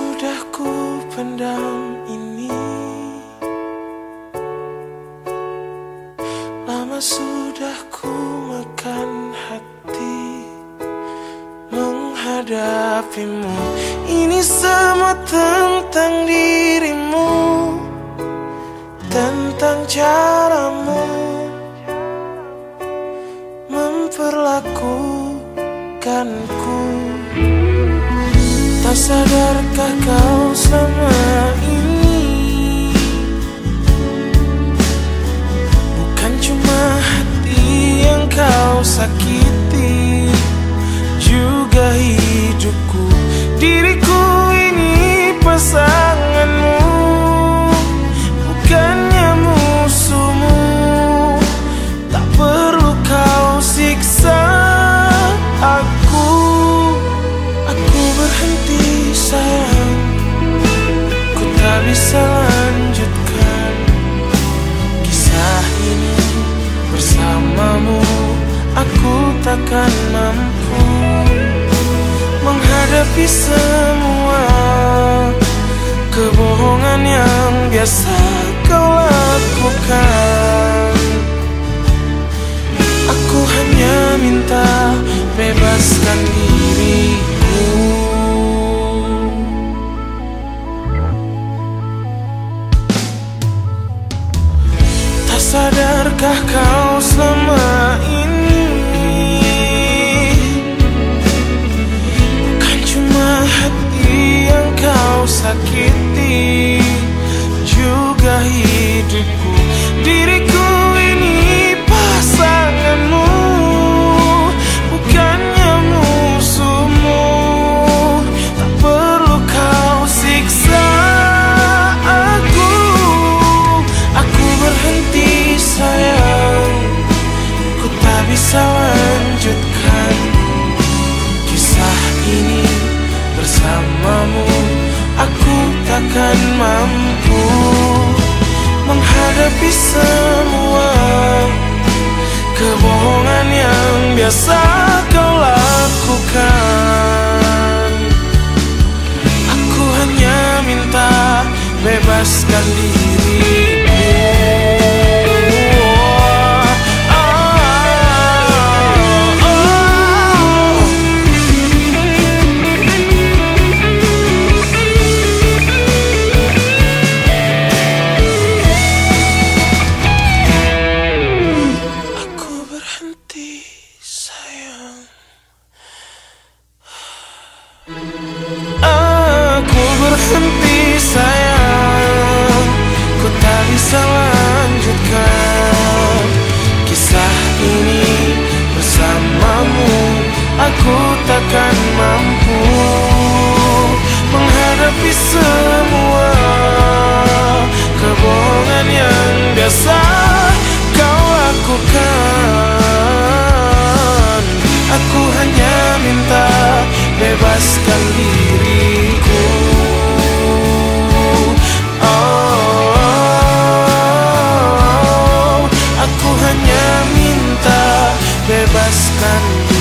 Sudah ku pendam ini. Lama sudah ku makan hati Menghadapimu. Ini semua tentang dirimu Tentang caramu. Memperlakukanku Tak sadarkah kau selama ini? Bukan cuma hati yang kau sakiti Juga hidupku bersamamu Aku takkan mampu Menghadapi semua Kebohongan yang biasa kau lakukan. Aku hanya minta bebaskan diriku Tak sadarkah kau selama ini Bukan cuma hati yang kau sakiti Juga hidupku Takkan mampu Menghadapi semua Kebohongan yang biasa kau lakukan. Aku hanya minta bebaskan dirimu Henti sayang. Ku tak bisa lanjutkan. Kisah ini bersamamu Aku takkan mampu Menghadapi semua Kebohongan yang biasa Kau lakukan. Aku hanya minta bebaskan diri. man